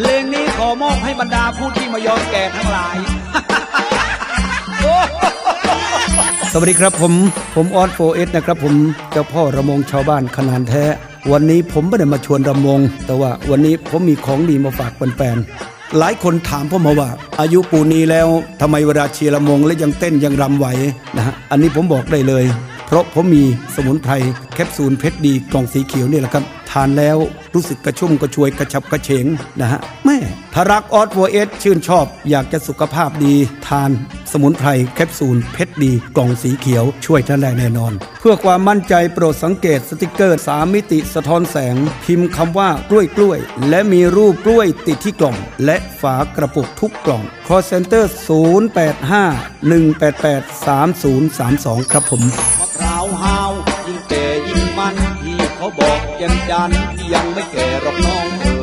เพลงนี้ขอมอบให้บรรดาผู้ที่ไม่ยอมแก่ทั้งหลาย สวัสดีครับผมผมอ๊อดโฟร์เอสนะครับ ผมเจ้าพ่อรำวงชาวบ้านขนานแท้ วันนี้ผมไม่ได้มาชวนรำวง แต่ว่าวันนี้ผมมีของดีมาฝากแฟนๆหลายคนถามผมมาว่า อายุปูนนี้แล้วทำไมเวลาเชียร์รำวงและยังเต้นยังรำไหวนะฮะอันนี้ผมบอกได้เลย เพราะผมมีสมุนไพรแคปซูลเพชรดีกล่องสีเขียวนี่แหละครับ ทานแล้วรู้สึกกระชุ่มกระชวยกระฉับกระเฉงนะฮะแหมถ้ารักอ๊อดโฟร์เอสชื่นชอบ อยากจะสุขภาพดี ทานสมุนไพรแคปซูลเพชรดีกล่องสีเขียวช่วยท่านได้แน่นอน เพื่อความมั่นใจโปรดสังเกตสติกเกอร์ 3 มิติสะท้อนแสง พิมพ์คำว่ากล้วยกล้วย และมีรูปกล้วยติดที่กล่อง และฝากระปุกทุกกล่อง call center 085 188 3032 ครับผม บอกยังจันยังไม่แก่หรอกน้อง